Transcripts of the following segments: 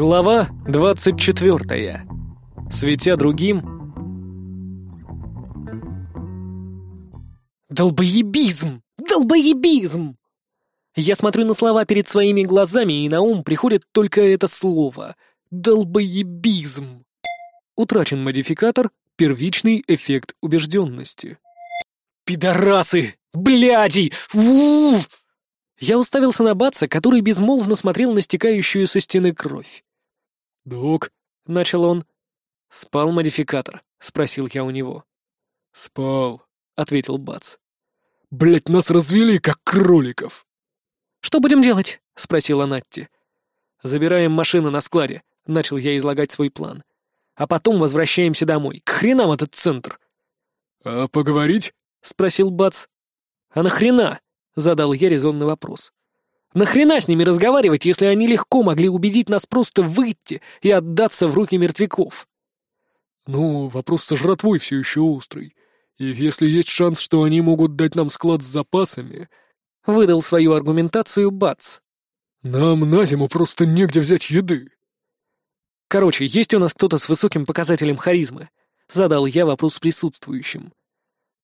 Глава 24. Светя другим. Долбоебизм! Долбоебизм! Я смотрю на слова перед своими глазами, и на ум приходит только это слово. Долбоебизм. Утрачен модификатор «Первичный эффект убежденности». «Пидорасы! Бляди! Ууу!» Я уставился на Батса, который безмолвно смотрел на стекающую со стены кровь. «Док», — начал он. «Спал модификатор?» — спросил я у него. «Спал», — ответил Бац. «Блядь, нас развели, как кроликов!» «Что будем делать?» — спросила Натти. «Забираем машину на складе», — начал я излагать свой план. «А потом возвращаемся домой. К хренам этот центр!» «А поговорить?» — спросил Бац. «А нахрена?» Задал я резонный вопрос. Нахрена с ними разговаривать, если они легко могли убедить нас просто выйти и отдаться в руки мертвяков? Ну, вопрос со жратвой все еще острый. И если есть шанс, что они могут дать нам склад с запасами... Выдал свою аргументацию Бац. Нам на зиму просто негде взять еды. Короче, есть у нас кто-то с высоким показателем харизмы? Задал я вопрос присутствующим.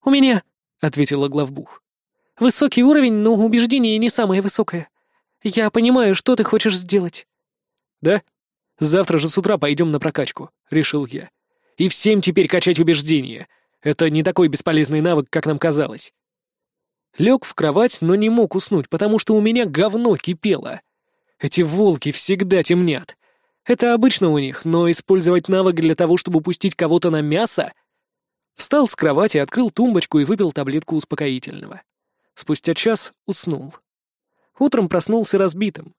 У меня, ответила главбух. Высокий уровень, но убеждение не самое высокое. Я понимаю, что ты хочешь сделать». «Да? Завтра же с утра пойдем на прокачку», — решил я. «И всем теперь качать убеждения. Это не такой бесполезный навык, как нам казалось». Лег в кровать, но не мог уснуть, потому что у меня говно кипело. Эти волки всегда темнят. Это обычно у них, но использовать навык для того, чтобы пустить кого-то на мясо... Встал с кровати, открыл тумбочку и выпил таблетку успокоительного. Спустя час уснул. Утром проснулся разбитым.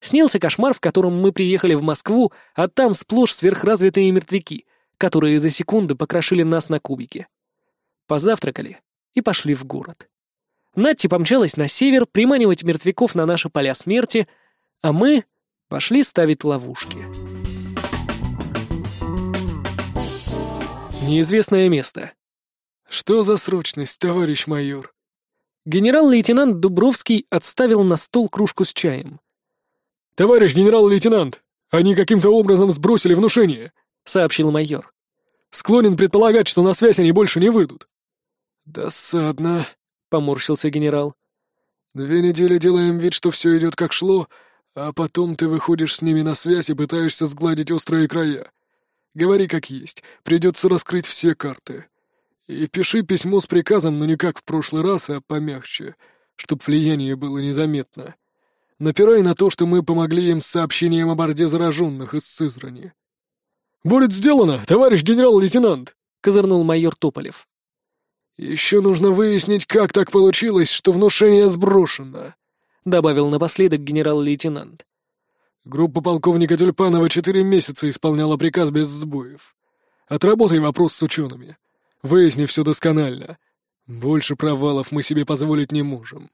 Снился кошмар, в котором мы приехали в Москву, а там сплошь сверхразвитые мертвяки, которые за секунду покрошили нас на кубики. Позавтракали и пошли в город. Натти помчалась на север приманивать мертвяков на наши поля смерти, а мы пошли ставить ловушки. Неизвестное место. «Что за срочность, товарищ майор?» Генерал-лейтенант Дубровский отставил на стол кружку с чаем. «Товарищ генерал-лейтенант, они каким-то образом сбросили внушение», — сообщил майор. «Склонен предполагать, что на связь они больше не выйдут». «Досадно», — поморщился генерал. «Две недели делаем вид, что все идет как шло, а потом ты выходишь с ними на связь и пытаешься сгладить острые края. Говори как есть, придется раскрыть все карты. И пиши письмо с приказом, но не как в прошлый раз, а помягче, чтоб влияние было незаметно. Напирай на то, что мы помогли им с сообщением о борде зараженных из Сызрани. «Будет сделано, товарищ генерал-лейтенант!» — козырнул майор Тополев. «Еще нужно выяснить, как так получилось, что внушение сброшено», — добавил напоследок генерал-лейтенант. Группа полковника Тюльпанова четыре месяца исполняла приказ без сбоев. Отработай вопрос с учеными. Выясни все досконально. Больше провалов мы себе позволить не можем.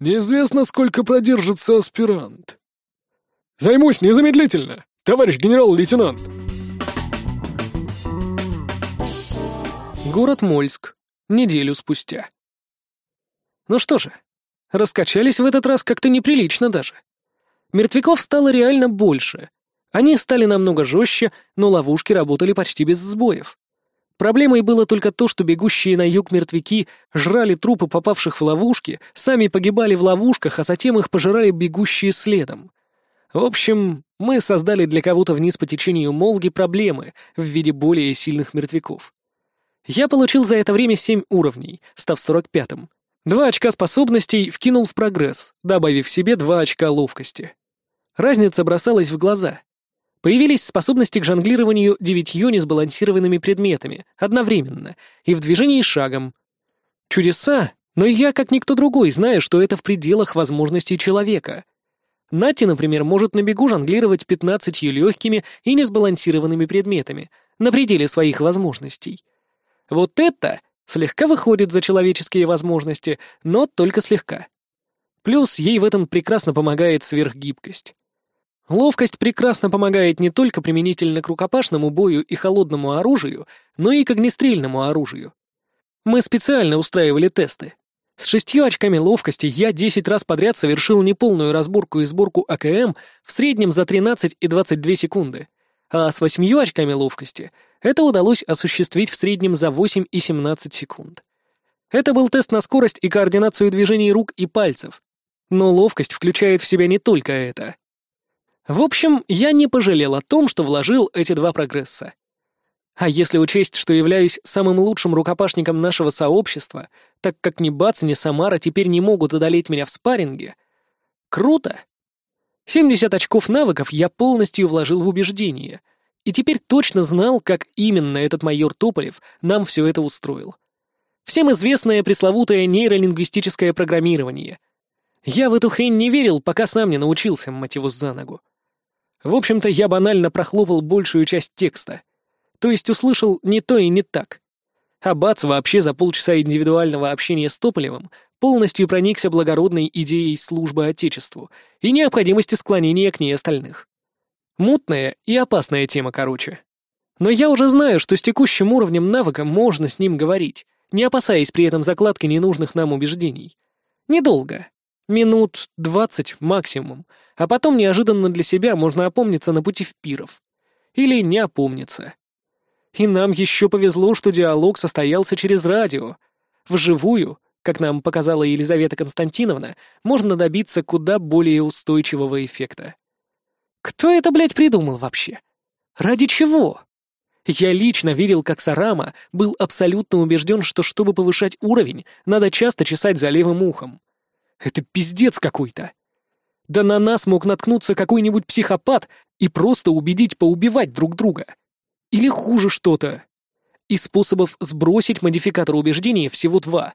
Неизвестно, сколько продержится аспирант. Займусь незамедлительно, товарищ генерал-лейтенант. Город Мольск. Неделю спустя. Ну что же, раскачались в этот раз как-то неприлично даже. Мертвяков стало реально больше. Они стали намного жестче, но ловушки работали почти без сбоев. Проблемой было только то, что бегущие на юг мертвяки жрали трупы попавших в ловушки, сами погибали в ловушках, а затем их пожирали бегущие следом. В общем, мы создали для кого-то вниз по течению Молги проблемы в виде более сильных мертвяков. Я получил за это время семь уровней, став сорок пятым. Два очка способностей вкинул в прогресс, добавив себе два очка ловкости. Разница бросалась в глаза. Появились способности к жонглированию девятью несбалансированными предметами одновременно и в движении шагом. Чудеса, но я, как никто другой, знаю, что это в пределах возможностей человека. Нати, например, может на бегу жонглировать пятнадцатью легкими и несбалансированными предметами на пределе своих возможностей. Вот это слегка выходит за человеческие возможности, но только слегка. Плюс ей в этом прекрасно помогает сверхгибкость. Ловкость прекрасно помогает не только применительно к рукопашному бою и холодному оружию, но и к огнестрельному оружию. Мы специально устраивали тесты. С шестью очками ловкости я десять раз подряд совершил неполную разборку и сборку АКМ в среднем за 13 и 22 секунды, а с восьмью очками ловкости это удалось осуществить в среднем за 8 и 17 секунд. Это был тест на скорость и координацию движений рук и пальцев, но ловкость включает в себя не только это. В общем, я не пожалел о том, что вложил эти два прогресса. А если учесть, что являюсь самым лучшим рукопашником нашего сообщества, так как ни Бац, ни Самара теперь не могут одолеть меня в спарринге, круто! 70 очков навыков я полностью вложил в убеждение, и теперь точно знал, как именно этот майор Тополев нам все это устроил. Всем известное пресловутое нейролингвистическое программирование. Я в эту хрень не верил, пока сам не научился, его, за ногу. В общем-то, я банально прохлопал большую часть текста. То есть услышал не то и не так. А Бац вообще за полчаса индивидуального общения с Тополевым полностью проникся благородной идеей службы Отечеству и необходимости склонения к ней остальных. Мутная и опасная тема, короче. Но я уже знаю, что с текущим уровнем навыка можно с ним говорить, не опасаясь при этом закладки ненужных нам убеждений. Недолго. Минут двадцать максимум, а потом неожиданно для себя можно опомниться на пути в пиров. Или не опомниться. И нам еще повезло, что диалог состоялся через радио. Вживую, как нам показала Елизавета Константиновна, можно добиться куда более устойчивого эффекта. Кто это, блядь, придумал вообще? Ради чего? Я лично видел, как Сарама был абсолютно убежден, что чтобы повышать уровень, надо часто чесать за левым ухом. Это пиздец какой-то. Да на нас мог наткнуться какой-нибудь психопат и просто убедить поубивать друг друга. Или хуже что-то. Из способов сбросить модификатор убеждения всего два.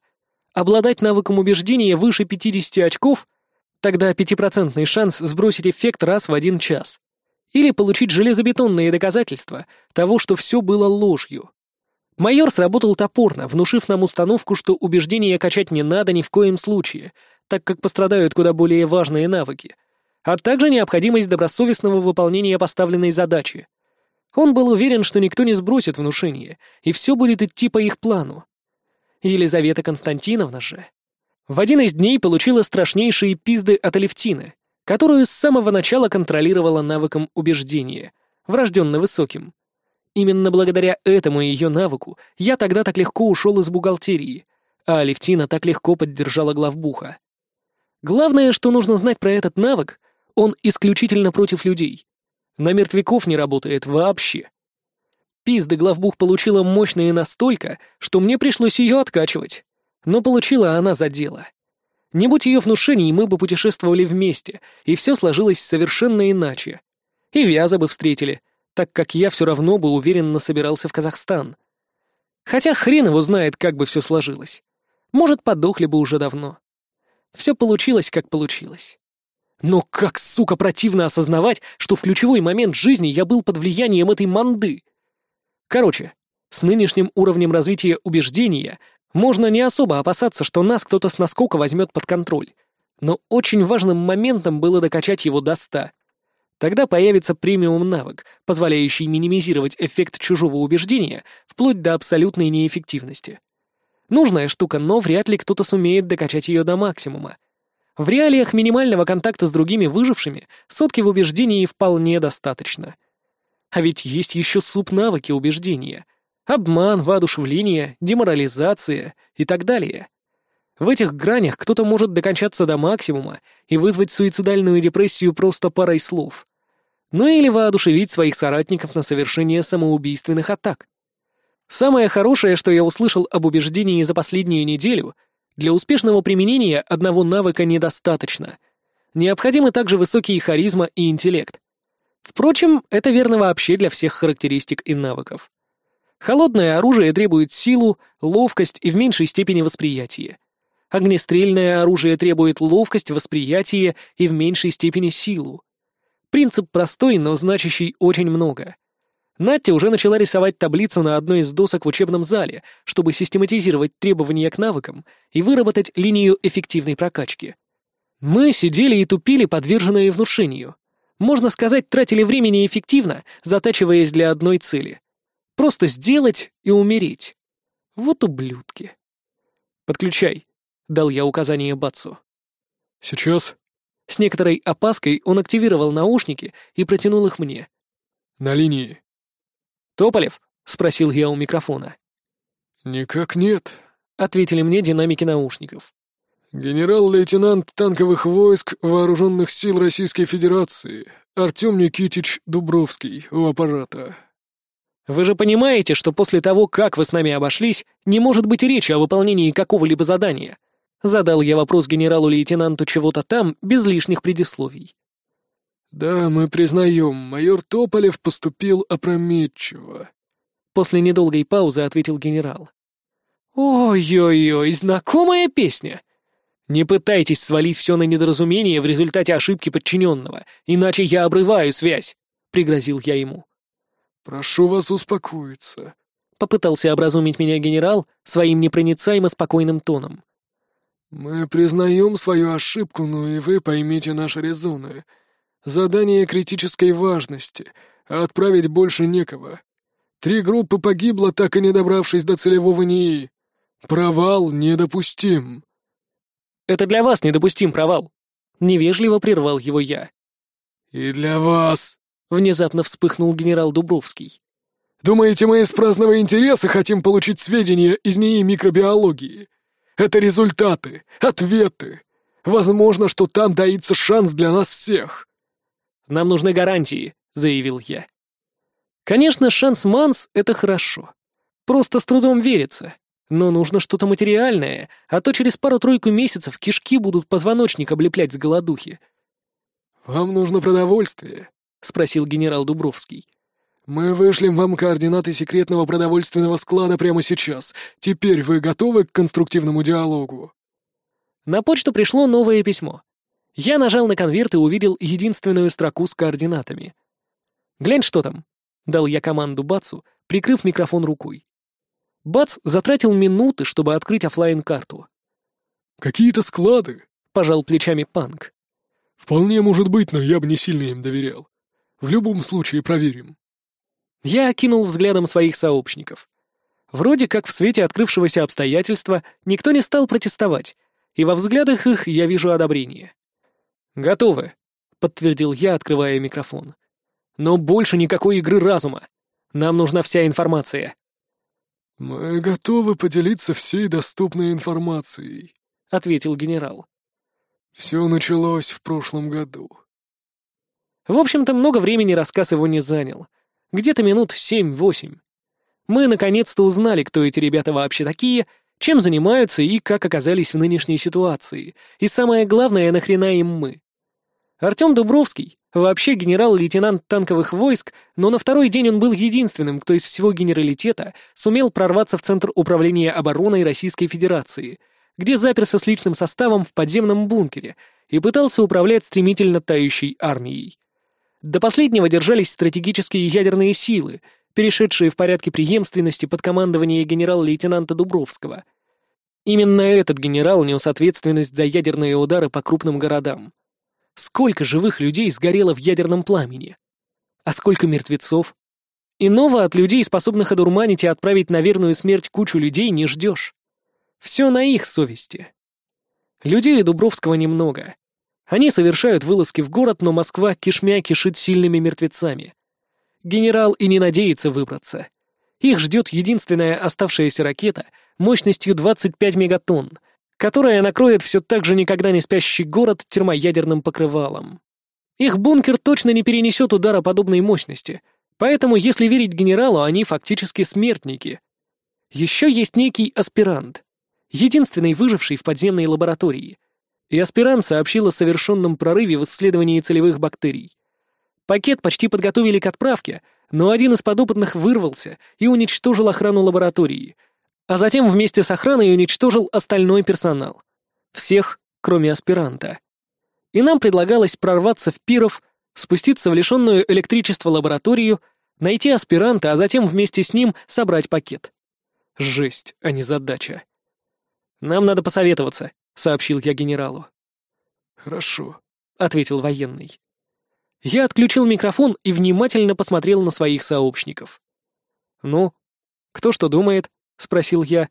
Обладать навыком убеждения выше 50 очков, тогда пятипроцентный шанс сбросить эффект раз в один час. Или получить железобетонные доказательства того, что все было ложью. Майор сработал топорно, внушив нам установку, что убеждения качать не надо ни в коем случае, так как пострадают куда более важные навыки, а также необходимость добросовестного выполнения поставленной задачи. Он был уверен, что никто не сбросит внушение, и все будет идти по их плану. Елизавета Константиновна же в один из дней получила страшнейшие пизды от Алевтины, которую с самого начала контролировала навыком убеждения, врожденно высоким. Именно благодаря этому ее навыку я тогда так легко ушел из бухгалтерии, а Алевтина так легко поддержала главбуха. Главное, что нужно знать про этот навык, он исключительно против людей. На мертвяков не работает вообще. Пизда главбух получила мощные настолько, что мне пришлось ее откачивать. Но получила она за дело. Не будь ее внушений, мы бы путешествовали вместе, и все сложилось совершенно иначе. И Вяза бы встретили, так как я все равно бы уверенно собирался в Казахстан. Хотя хрен его знает, как бы все сложилось. Может, подохли бы уже давно. Все получилось, как получилось. Но как, сука, противно осознавать, что в ключевой момент жизни я был под влиянием этой манды. Короче, с нынешним уровнем развития убеждения можно не особо опасаться, что нас кто-то с наскока возьмет под контроль. Но очень важным моментом было докачать его до 100. Тогда появится премиум навык, позволяющий минимизировать эффект чужого убеждения вплоть до абсолютной неэффективности. Нужная штука, но вряд ли кто-то сумеет докачать ее до максимума. В реалиях минимального контакта с другими выжившими сотки в убеждении вполне достаточно. А ведь есть еще суп-навыки убеждения. Обман, воодушевление, деморализация и так далее. В этих гранях кто-то может докончаться до максимума и вызвать суицидальную депрессию просто парой слов. Ну или воодушевить своих соратников на совершение самоубийственных атак. Самое хорошее, что я услышал об убеждении за последнюю неделю, для успешного применения одного навыка недостаточно. Необходимы также высокие харизма и интеллект. Впрочем, это верно вообще для всех характеристик и навыков. Холодное оружие требует силу, ловкость и в меньшей степени восприятие. Огнестрельное оружие требует ловкость, восприятие и в меньшей степени силу. Принцип простой, но значащий очень много. Надя уже начала рисовать таблицу на одной из досок в учебном зале, чтобы систематизировать требования к навыкам и выработать линию эффективной прокачки. Мы сидели и тупили, подверженные внушению. Можно сказать, тратили времени эффективно, затачиваясь для одной цели. Просто сделать и умереть. Вот ублюдки. Подключай. дал я указание Батсу. «Сейчас?» С некоторой опаской он активировал наушники и протянул их мне. «На линии». «Тополев?» — спросил я у микрофона. «Никак нет», — ответили мне динамики наушников. «Генерал-лейтенант танковых войск Вооруженных сил Российской Федерации Артем Никитич Дубровский у аппарата». «Вы же понимаете, что после того, как вы с нами обошлись, не может быть речи о выполнении какого-либо задания?» Задал я вопрос генералу-лейтенанту чего-то там, без лишних предисловий. «Да, мы признаем, майор Тополев поступил опрометчиво», — после недолгой паузы ответил генерал. «Ой-ой-ой, знакомая песня!» «Не пытайтесь свалить все на недоразумение в результате ошибки подчиненного, иначе я обрываю связь», — пригрозил я ему. «Прошу вас успокоиться», — попытался образумить меня генерал своим непроницаемо спокойным тоном. «Мы признаем свою ошибку, но и вы поймите наши резоны. Задание критической важности, а отправить больше некого. Три группы погибло, так и не добравшись до целевого НИИ. Провал недопустим». «Это для вас недопустим провал», — невежливо прервал его я. «И для вас», — внезапно вспыхнул генерал Дубровский. «Думаете, мы из праздного интереса хотим получить сведения из НИИ микробиологии?» Это результаты, ответы. Возможно, что там таится шанс для нас всех. Нам нужны гарантии, заявил я. Конечно, шанс Манс — это хорошо. Просто с трудом верится. Но нужно что-то материальное, а то через пару-тройку месяцев кишки будут позвоночник облеплять с голодухи. «Вам нужно продовольствие?» — спросил генерал Дубровский. «Мы вышлем вам координаты секретного продовольственного склада прямо сейчас. Теперь вы готовы к конструктивному диалогу?» На почту пришло новое письмо. Я нажал на конверт и увидел единственную строку с координатами. «Глянь, что там», — дал я команду Бацу, прикрыв микрофон рукой. Бац затратил минуты, чтобы открыть офлайн карту «Какие-то склады», — пожал плечами Панк. «Вполне может быть, но я бы не сильно им доверял. В любом случае проверим». Я окинул взглядом своих сообщников. Вроде как в свете открывшегося обстоятельства никто не стал протестовать, и во взглядах их я вижу одобрение. «Готовы», — подтвердил я, открывая микрофон. «Но больше никакой игры разума. Нам нужна вся информация». «Мы готовы поделиться всей доступной информацией», — ответил генерал. «Все началось в прошлом году». В общем-то, много времени рассказ его не занял — где-то минут семь-восемь. Мы наконец-то узнали, кто эти ребята вообще такие, чем занимаются и как оказались в нынешней ситуации. И самое главное, нахрена им мы. Артем Дубровский, вообще генерал-лейтенант танковых войск, но на второй день он был единственным, кто из всего генералитета сумел прорваться в Центр управления обороной Российской Федерации, где заперся с личным составом в подземном бункере и пытался управлять стремительно тающей армией. До последнего держались стратегические ядерные силы, перешедшие в порядке преемственности под командование генерал-лейтенанта Дубровского. Именно этот генерал нес ответственность за ядерные удары по крупным городам. Сколько живых людей сгорело в ядерном пламени? А сколько мертвецов? Иного от людей, способных одурманить и отправить на верную смерть кучу людей, не ждешь. Все на их совести. Людей Дубровского немного. Они совершают вылазки в город, но Москва кишмя кишит сильными мертвецами. Генерал и не надеется выбраться. Их ждет единственная оставшаяся ракета мощностью 25 мегатонн, которая накроет все так же никогда не спящий город термоядерным покрывалом. Их бункер точно не перенесет удара подобной мощности, поэтому, если верить генералу, они фактически смертники. Еще есть некий аспирант, единственный выживший в подземной лаборатории — и аспирант сообщил о совершенном прорыве в исследовании целевых бактерий. Пакет почти подготовили к отправке, но один из подопытных вырвался и уничтожил охрану лаборатории, а затем вместе с охраной уничтожил остальной персонал. Всех, кроме аспиранта. И нам предлагалось прорваться в Пиров, спуститься в лишенную электричества лабораторию, найти аспиранта, а затем вместе с ним собрать пакет. Жесть, а не задача. Нам надо посоветоваться, — сообщил я генералу. «Хорошо», — ответил военный. Я отключил микрофон и внимательно посмотрел на своих сообщников. «Ну, кто что думает?» — спросил я.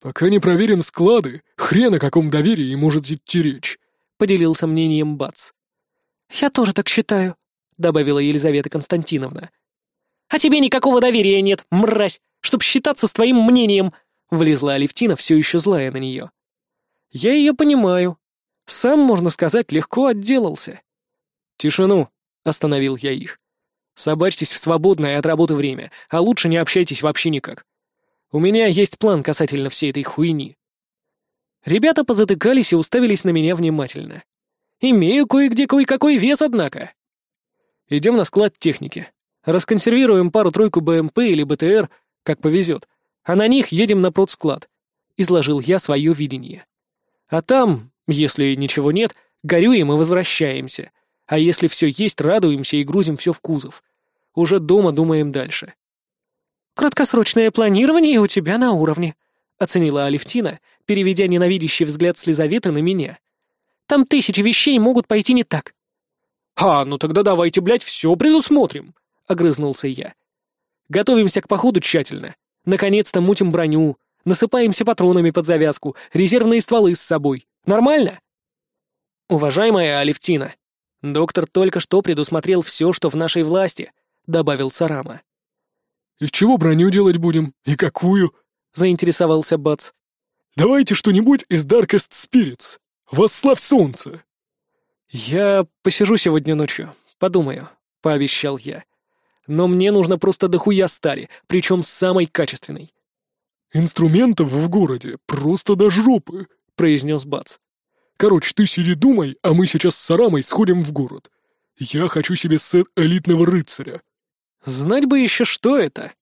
«Пока не проверим склады, хрен о каком доверии может идти речь», — поделился мнением Бац. «Я тоже так считаю», — добавила Елизавета Константиновна. «А тебе никакого доверия нет, мразь, чтоб считаться с твоим мнением», — влезла Алевтина, все еще злая на нее. «Я ее понимаю. Сам, можно сказать, легко отделался». «Тишину», — остановил я их. «Собачьтесь в свободное от работы время, а лучше не общайтесь вообще никак. У меня есть план касательно всей этой хуйни». Ребята позатыкались и уставились на меня внимательно. Имею кое-где кое-какой вес, однако. Идем на склад техники. Расконсервируем пару-тройку БМП или БТР, как повезет, а на них едем на продсклад. Изложил я свое видение. А там, если ничего нет, горюем и возвращаемся. А если все есть, радуемся и грузим все в кузов. Уже дома думаем дальше. «Краткосрочное планирование у тебя на уровне», — оценила Алевтина, переведя ненавидящий взгляд с Лизаветы на меня. «Там тысячи вещей могут пойти не так». «А, ну тогда давайте, блядь, все предусмотрим», — огрызнулся я. «Готовимся к походу тщательно. Наконец-то мутим броню, насыпаемся патронами под завязку, резервные стволы с собой. Нормально?» «Уважаемая Алевтина, доктор только что предусмотрел все, что в нашей власти», — добавил Сарама. «Из чего броню делать будем? И какую?» — заинтересовался Бац. «Давайте что-нибудь из Darkest Spirits. Восславь солнце!» «Я посижу сегодня ночью, подумаю», — пообещал я. «Но мне нужно просто дохуя стали, причем самой качественной». «Инструментов в городе просто до жопы», — произнес Бац. «Короче, ты сиди думай, а мы сейчас с Сарамой сходим в город. Я хочу себе сет элитного рыцаря. Знать бы еще, что это.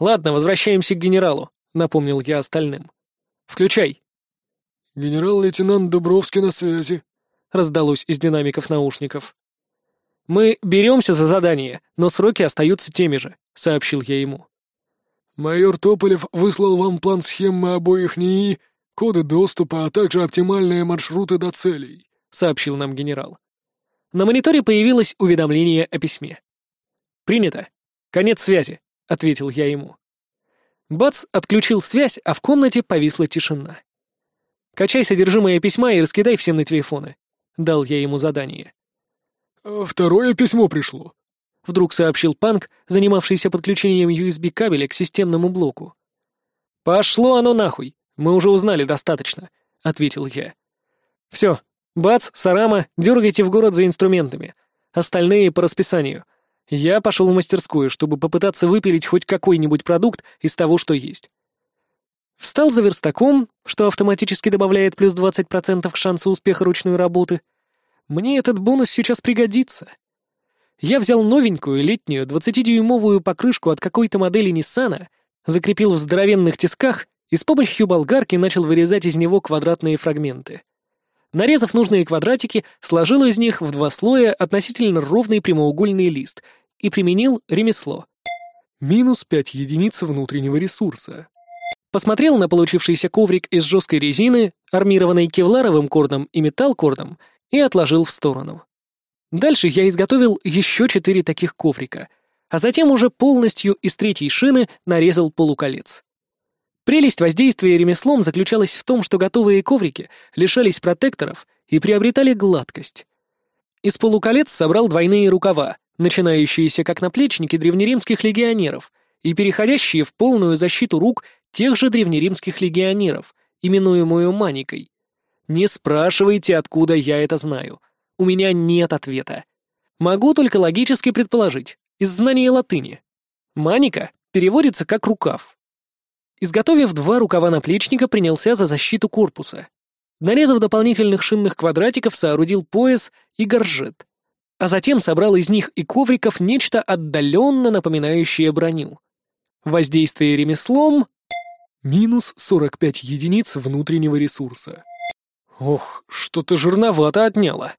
Ладно, возвращаемся к генералу, напомнил я остальным. Включай. Генерал-лейтенант Дубровский на связи, раздалось из динамиков наушников. Мы беремся за задание, но сроки остаются теми же, сообщил я ему. Майор Тополев выслал вам план схемы обоих НИИ, коды доступа, а также оптимальные маршруты до целей, сообщил нам генерал. На мониторе появилось уведомление о письме. «Принято. Конец связи», — ответил я ему. Бац отключил связь, а в комнате повисла тишина. «Качай содержимое письма и раскидай всем на телефоны», — дал я ему задание. «А «Второе письмо пришло», — вдруг сообщил Панк, занимавшийся подключением USB-кабеля к системному блоку. «Пошло оно нахуй, мы уже узнали достаточно», — ответил я. «Все, Бац, Сарама, дергайте в город за инструментами. Остальные по расписанию. Я пошел в мастерскую, чтобы попытаться выпилить хоть какой-нибудь продукт из того, что есть. Встал за верстаком, что автоматически добавляет плюс 20% к шансу успеха ручной работы. Мне этот бонус сейчас пригодится. Я взял новенькую летнюю 20-дюймовую покрышку от какой-то модели Ниссана, закрепил в здоровенных тисках и с помощью болгарки начал вырезать из него квадратные фрагменты. Нарезав нужные квадратики, сложил из них в два слоя относительно ровный прямоугольный лист и применил ремесло. Минус пять единиц внутреннего ресурса. Посмотрел на получившийся коврик из жесткой резины, армированный кевларовым кордом и металл-кордом, и отложил в сторону. Дальше я изготовил еще четыре таких коврика, а затем уже полностью из третьей шины нарезал полуколец. Прелесть воздействия ремеслом заключалась в том, что готовые коврики лишались протекторов и приобретали гладкость. Из полуколец собрал двойные рукава, начинающиеся как наплечники древнеримских легионеров и переходящие в полную защиту рук тех же древнеримских легионеров, именуемую маникой. Не спрашивайте, откуда я это знаю. У меня нет ответа. Могу только логически предположить, из знания латыни. Маника переводится как рукав. Изготовив два рукава наплечника, принялся за защиту корпуса. Нарезав дополнительных шинных квадратиков, соорудил пояс и горжет. А затем собрал из них и ковриков нечто отдаленно напоминающее броню. Воздействие ремеслом... Минус 45 единиц внутреннего ресурса. Ох, что-то жирновато отняло.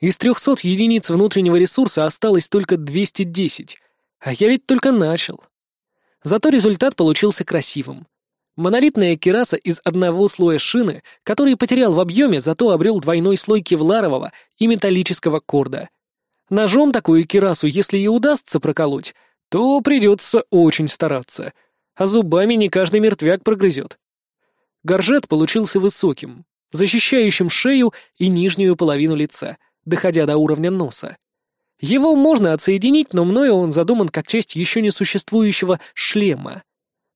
Из 300 единиц внутреннего ресурса осталось только 210, а я ведь только начал. Зато результат получился красивым. Монолитная кераса из одного слоя шины, который потерял в объеме, зато обрел двойной слой кевларового и металлического корда. Ножом такую керасу, если и удастся проколоть, то придется очень стараться, а зубами не каждый мертвяк прогрызет. Горжет получился высоким, защищающим шею и нижнюю половину лица, доходя до уровня носа. Его можно отсоединить, но мною он задуман как часть еще не существующего шлема.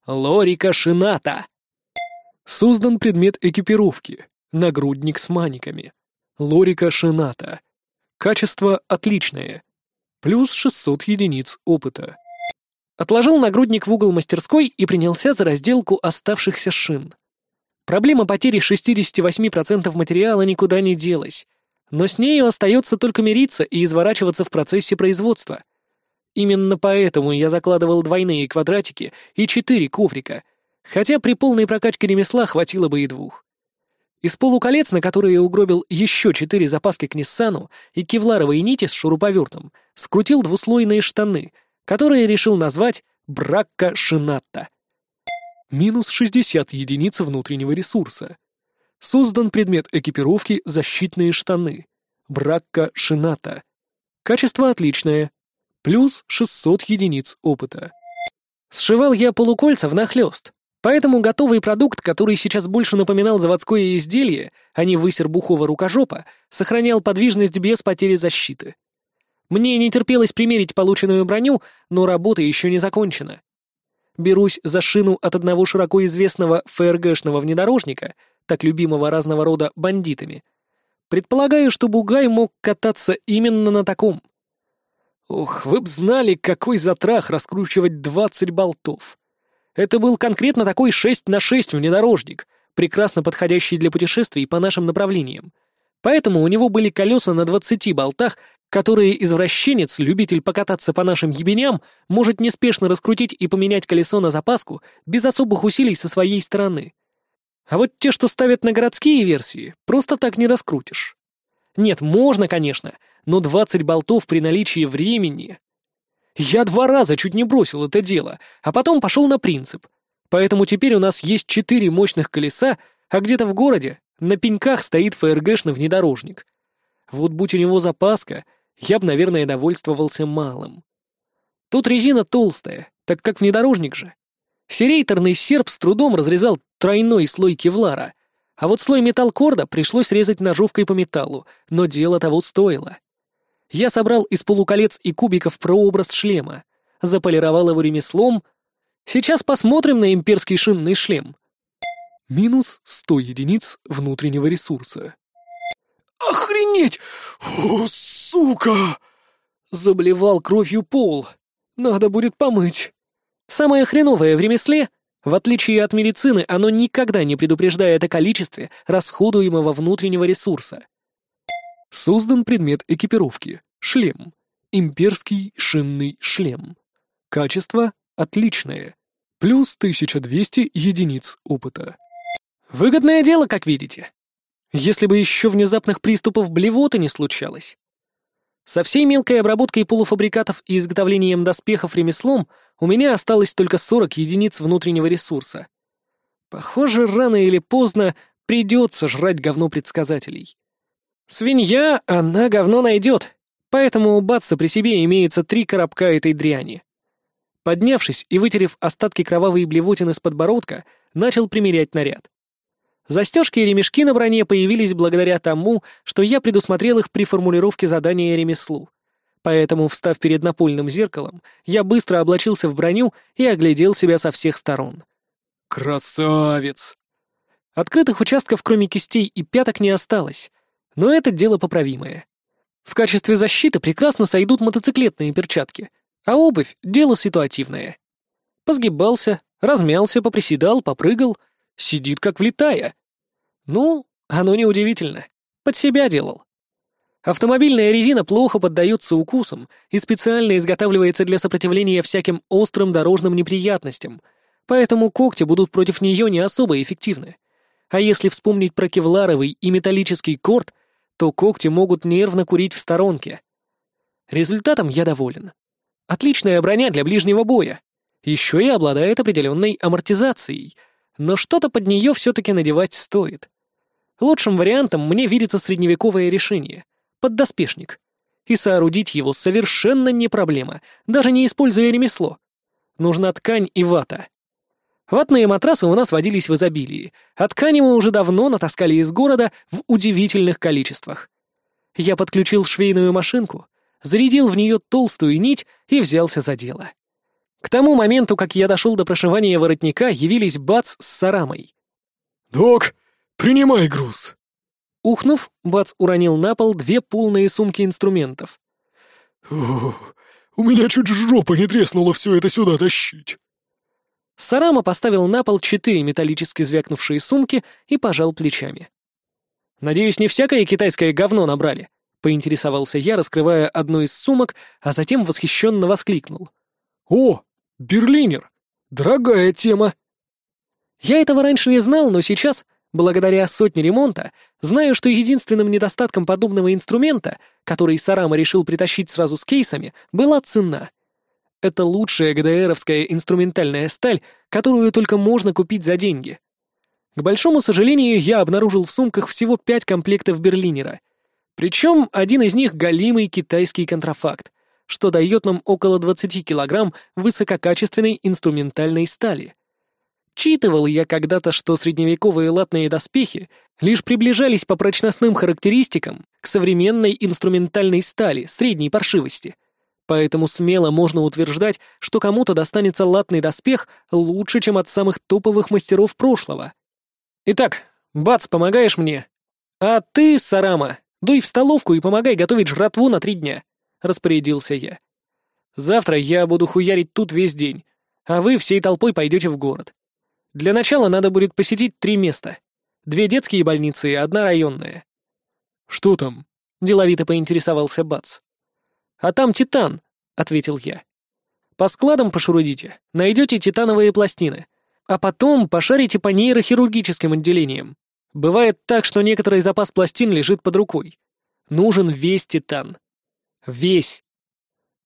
Лорика Шината. Создан предмет экипировки. Нагрудник с маниками. Лорика Шината. Качество отличное. Плюс 600 единиц опыта. Отложил нагрудник в угол мастерской и принялся за разделку оставшихся шин. Проблема потери 68% материала никуда не делась, но с нею остается только мириться и изворачиваться в процессе производства. Именно поэтому я закладывал двойные квадратики и четыре коврика, хотя при полной прокачке ремесла хватило бы и двух. Из полуколец, на которые угробил еще четыре запаски к Ниссану и кевларовые нити с шуруповертом, скрутил двуслойные штаны, которые решил назвать «Бракка Шинатта». Минус 60 единиц внутреннего ресурса. Создан предмет экипировки «Защитные штаны». Бракка Шината. Качество отличное. Плюс 600 единиц опыта. Сшивал я полукольца внахлёст, поэтому готовый продукт, который сейчас больше напоминал заводское изделие, а не высер бухого рукожопа, сохранял подвижность без потери защиты. Мне не терпелось примерить полученную броню, но работа еще не закончена. Берусь за шину от одного широко известного ФРГшного внедорожника — так любимого разного рода бандитами. Предполагаю, что Бугай мог кататься именно на таком. Ох, вы б знали, какой затрах раскручивать двадцать болтов. Это был конкретно такой шесть на шесть внедорожник, прекрасно подходящий для путешествий по нашим направлениям. Поэтому у него были колеса на двадцати болтах, которые извращенец, любитель покататься по нашим ебеням, может неспешно раскрутить и поменять колесо на запаску без особых усилий со своей стороны. А вот те, что ставят на городские версии, просто так не раскрутишь. Нет, можно, конечно, но 20 болтов при наличии времени... Я два раза чуть не бросил это дело, а потом пошел на принцип. Поэтому теперь у нас есть четыре мощных колеса, а где-то в городе на пеньках стоит ФРГшный внедорожник. Вот будь у него запаска, я бы, наверное, довольствовался малым. Тут резина толстая, так как внедорожник же. Серейторный серп с трудом разрезал тройной слой кевлара, а вот слой металлкорда пришлось резать ножовкой по металлу, но дело того стоило. Я собрал из полуколец и кубиков прообраз шлема, заполировал его ремеслом. Сейчас посмотрим на имперский шинный шлем. Минус 100 единиц внутреннего ресурса. «Охренеть! О, сука!» Заблевал кровью пол. Надо будет помыть. Самое хреновое в ремесле, в отличие от медицины, оно никогда не предупреждает о количестве расходуемого внутреннего ресурса. Создан предмет экипировки. Шлем. Имперский шинный шлем. Качество отличное. Плюс 1200 единиц опыта. Выгодное дело, как видите. Если бы еще внезапных приступов блевоты не случалось. Со всей мелкой обработкой полуфабрикатов и изготовлением доспехов ремеслом у меня осталось только 40 единиц внутреннего ресурса. Похоже, рано или поздно придется жрать говно предсказателей. Свинья, она говно найдет, поэтому у Батса при себе имеется три коробка этой дряни. Поднявшись и вытерев остатки кровавой блевотины с подбородка, начал примерять наряд. Застежки и ремешки на броне появились благодаря тому, что я предусмотрел их при формулировке задания ремеслу. Поэтому, встав перед напольным зеркалом, я быстро облачился в броню и оглядел себя со всех сторон. «Красавец!» Открытых участков, кроме кистей и пяток, не осталось, но это дело поправимое. В качестве защиты прекрасно сойдут мотоциклетные перчатки, а обувь — дело ситуативное. Позгибался, размялся, поприседал, попрыгал, сидит как влитая. Ну, оно неудивительно. Под себя делал. Автомобильная резина плохо поддается укусам и специально изготавливается для сопротивления всяким острым дорожным неприятностям, поэтому когти будут против нее не особо эффективны. А если вспомнить про кевларовый и металлический корд, то когти могут нервно курить в сторонке. Результатом я доволен. Отличная броня для ближнего боя. Еще и обладает определенной амортизацией, но что-то под нее все-таки надевать стоит. Лучшим вариантом мне видится средневековое решение — поддоспешник. И соорудить его совершенно не проблема, даже не используя ремесло. Нужна ткань и вата. Ватные матрасы у нас водились в изобилии, а ткани мы уже давно натаскали из города в удивительных количествах. Я подключил швейную машинку, зарядил в нее толстую нить и взялся за дело. К тому моменту, как я дошел до прошивания воротника, явились Бац с Сарамой. «Док, принимай груз!» Ухнув, Бац уронил на пол две полные сумки инструментов. у меня чуть жопа не треснула все это сюда тащить. Сарама поставил на пол четыре металлически звякнувшие сумки и пожал плечами. «Надеюсь, не всякое китайское говно набрали?» — поинтересовался я, раскрывая одну из сумок, а затем восхищенно воскликнул. «О, берлинер! Дорогая тема!» Я этого раньше не знал, но сейчас, благодаря сотне ремонта, знаю, что единственным недостатком подобного инструмента, который Сарама решил притащить сразу с кейсами, была цена. Это лучшая ГДРовская инструментальная сталь, которую только можно купить за деньги. К большому сожалению, я обнаружил в сумках всего пять комплектов Берлинера. Причем один из них галимый китайский контрафакт, что дает нам около 20 килограмм высококачественной инструментальной стали. Читывал я когда-то, что средневековые латные доспехи лишь приближались по прочностным характеристикам к современной инструментальной стали средней паршивости — Поэтому смело можно утверждать, что кому-то достанется латный доспех лучше, чем от самых топовых мастеров прошлого. Итак, Бац, помогаешь мне? А ты, Сарама, дуй в столовку и помогай готовить жратву на три дня, — распорядился я. Завтра я буду хуярить тут весь день, а вы всей толпой пойдете в город. Для начала надо будет посетить три места. Две детские больницы и одна районная. «Что там?» — деловито поинтересовался Бац. «А там титан», — ответил я. «По складам пошурудите, найдете титановые пластины, а потом пошарите по нейрохирургическим отделениям. Бывает так, что некоторый запас пластин лежит под рукой. Нужен весь титан. Весь».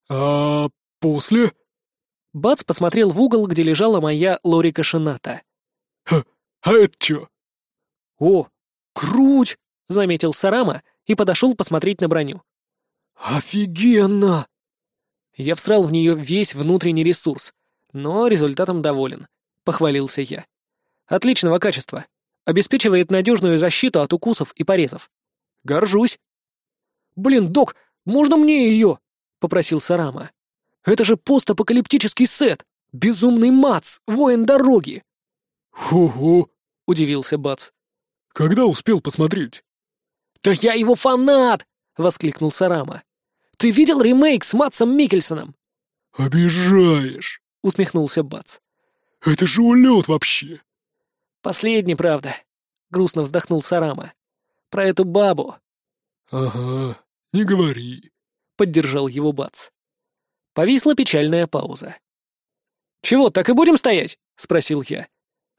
«А после?» Бац посмотрел в угол, где лежала моя лорика шината. «Ха, а это чё?» «О, круть!» — заметил Сарама и подошел посмотреть на броню. «Офигенно!» Я всрал в нее весь внутренний ресурс, но результатом доволен, — похвалился я. Отличного качества. Обеспечивает надежную защиту от укусов и порезов. Горжусь. «Блин, док, можно мне ее?» — попросил Сарама. «Это же постапокалиптический сет! Безумный Мац, воин дороги!» «Ху-ху!» — удивился Бац. «Когда успел посмотреть?» «Да я его фанат!» — воскликнул Сарама. «Ты видел ремейк с Матсом Микельсоном?» «Обижаешь!» — усмехнулся Бац. «Это же улет вообще!» «Последний, правда», — грустно вздохнул Сарама. «Про эту бабу». «Ага, не говори», — поддержал его Бац. Повисла печальная пауза. «Чего, так и будем стоять?» — спросил я.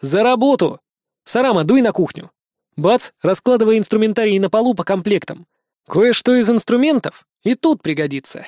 «За работу! Сарама, дуй на кухню. Бац, раскладывай инструментарий на полу по комплектам. Кое-что из инструментов и тут пригодится.